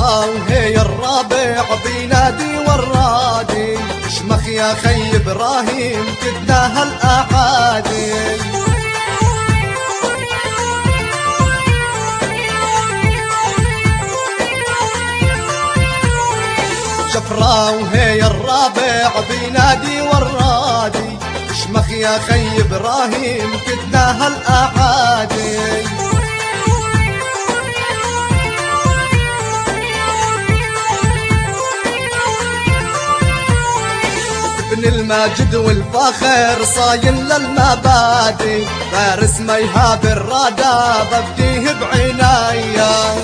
وهي الرابع بينادي والرادي. اشمخ يا خي إبراهيم كدناها الأعادي. شفرة وهي الرابع بينادي والرادي. اشمخ يا خي إبراهيم كدناها الأعادي. ابن الماجد والفخر صاين للمبادئ. فارس ما يهاب الرادة ببديه بعناية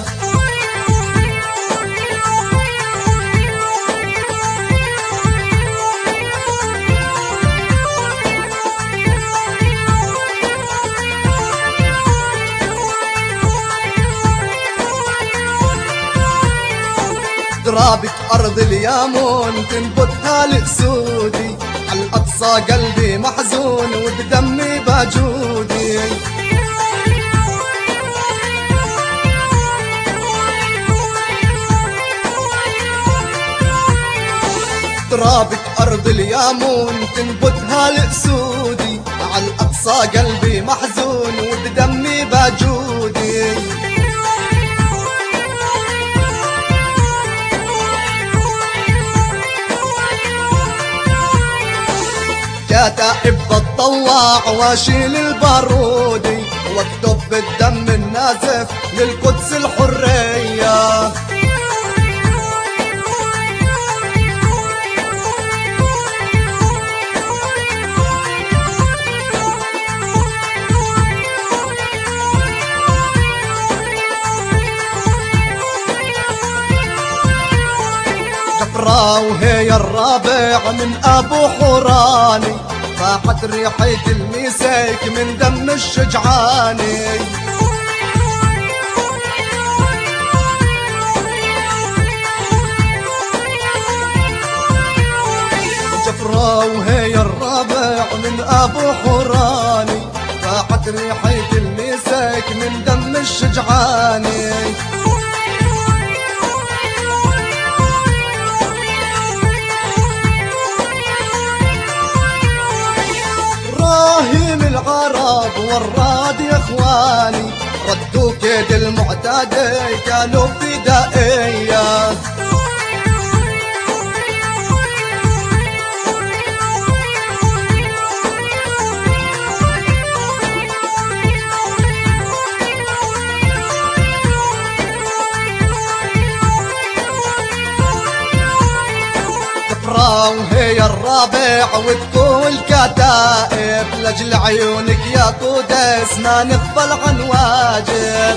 درابك أرض اليامون تنبتها الأسودي الأقصى قلبي محزون وبدمي باجودي. ترابك أرض اليامون تنبتها الأسودي على الأقصى قلبي محزون كتائب بتطوع واشيل البارودي واكتب بالدم النازف للقدس الحرية. جفرة وهي الرابع من أبو حوراني. فاحت ريحة الميسيك من دم الشجعاني جفرة وهي الرابع من أبو حوراني فاحت ريحة الميسيك من دم الشجعاني العرب والراد يا إخواني ردوا كيد المعتدي كانوا فدائية. وهي الرابع وتقول كتائب لجل عيونك يا قدس ما نغفل عن واجب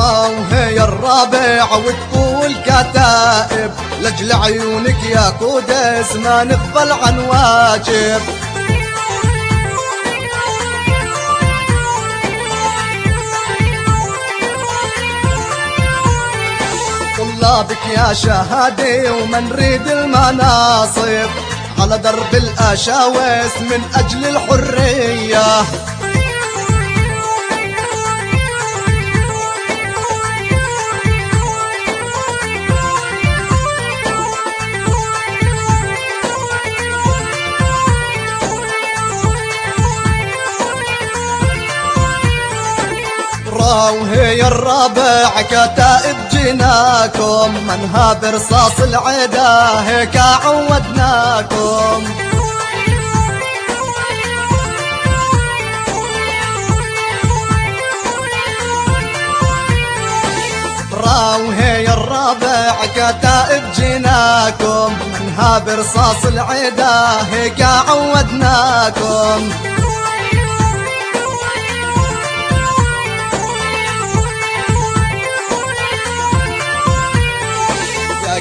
وهي الرابع وتقول كتائب لجل عيونك يا قدس ما نغفل عن واجب طلابك يا شهادي ومن نريد المناصب. على درب الأشاوس من أجل الحرية. وهي الرابع كتائب جيناكم منها برصاص العدا هيك عودناكم. وهي الرابع كتائب جيناكم منها برصاص العدا هيك عودناكم.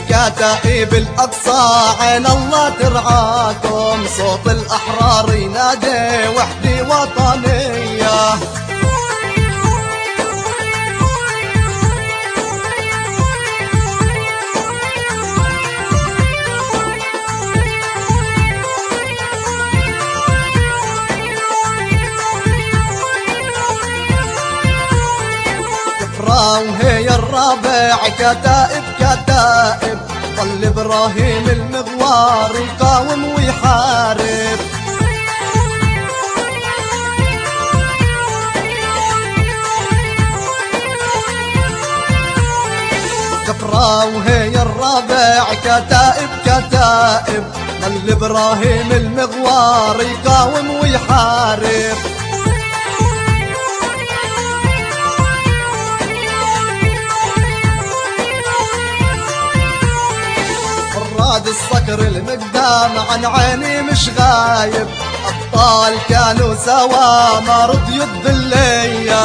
كتائب الأقصى عين الله ترعاكم. صوت الأحرار ينادي وحدي وطنية. وهي الرابع كتائب كتائب. ظل إبراهيم المغوار يقاوم ويحارب. كفرة وهي الرابع كتائب كتائب. ظل إبراهيم المغوار يقاوم ويحارب. الصقر المقدام عن عيني مش غايب أبطال كانوا سوا ما رضيوا الذلية.